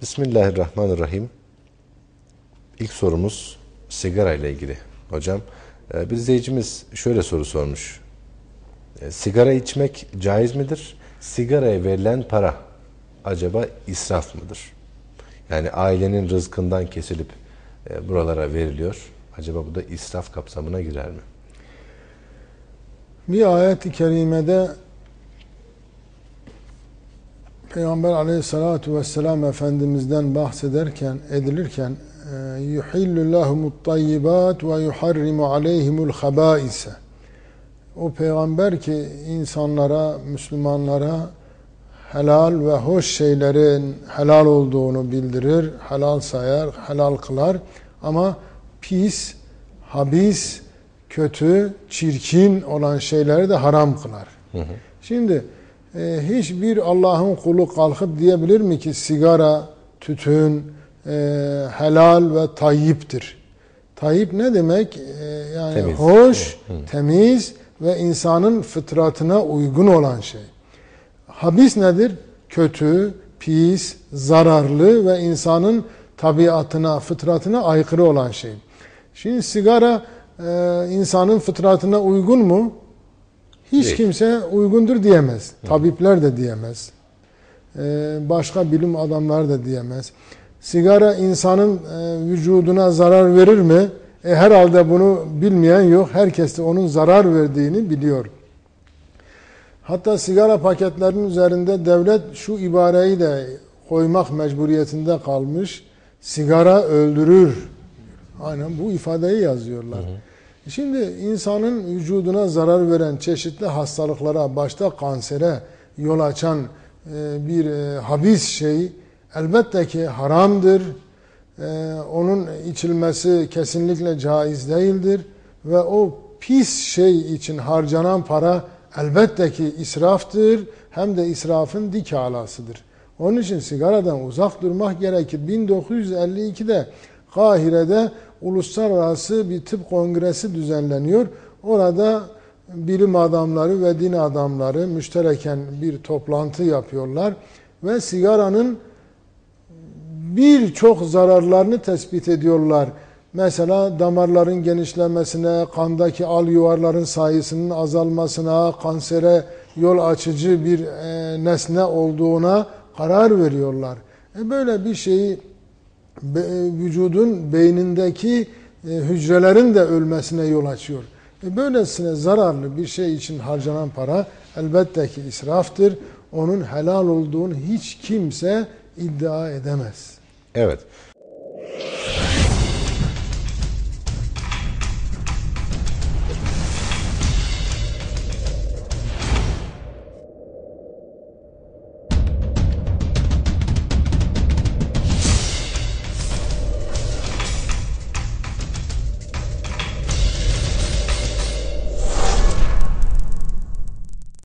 Bismillahirrahmanirrahim. İlk sorumuz sigara ile ilgili. Hocam e, bir izleyicimiz şöyle soru sormuş. E, sigara içmek caiz midir? Sigaraya verilen para acaba israf mıdır? Yani ailenin rızkından kesilip e, buralara veriliyor. Acaba bu da israf kapsamına girer mi? Bir ayet-i kerimede Peygamber aleyhissalatu vesselam Efendimiz'den bahsederken, edilirken yuhillu lahumut tayyibat ve yuharrimu aleyhimul habaise o peygamber ki insanlara, Müslümanlara helal ve hoş şeylerin helal olduğunu bildirir, helal sayar, helal kılar ama pis, habis, kötü, çirkin olan şeyleri de haram kılar. Hı hı. Şimdi e, hiçbir Allah'ın kulu kalkıp diyebilir mi ki sigara, tütün e, helal ve tayyiptir. Tayyip ne demek? E, yani temiz. hoş, hı. temiz ve insanın fıtratına uygun olan şey. Habis nedir? Kötü, pis, zararlı ve insanın tabiatına, fıtratına aykırı olan şey. Şimdi sigara e, insanın fıtratına uygun mu? Hiç Değil. kimse uygundur diyemez. Hı. Tabipler de diyemez. E, başka bilim adamları da diyemez. Sigara insanın e, vücuduna zarar verir mi? E, herhalde bunu bilmeyen yok. Herkes de onun zarar verdiğini biliyor. Hatta sigara paketlerinin üzerinde devlet şu ibareyi de koymak mecburiyetinde kalmış. Sigara öldürür. Aynen bu ifadeyi yazıyorlar. Hı hı. Şimdi insanın vücuduna zarar veren çeşitli hastalıklara, başta kansere yol açan e, bir e, habis şey elbette ki haramdır ee, onun içilmesi kesinlikle caiz değildir ve o pis şey için harcanan para elbette ki israftır hem de israfın dik alasıdır. Onun için sigaradan uzak durmak gerekir. 1952'de Kahire'de uluslararası bir tıp kongresi düzenleniyor. Orada bilim adamları ve din adamları müştereken bir toplantı yapıyorlar ve sigaranın birçok zararlarını tespit ediyorlar. Mesela damarların genişlemesine, kandaki al yuvarların sayısının azalmasına, kansere yol açıcı bir e, nesne olduğuna karar veriyorlar. E böyle bir şeyi be, vücudun beynindeki e, hücrelerin de ölmesine yol açıyor. E böylesine zararlı bir şey için harcanan para elbette ki israftır. Onun helal olduğunu hiç kimse iddia edemez. Evet.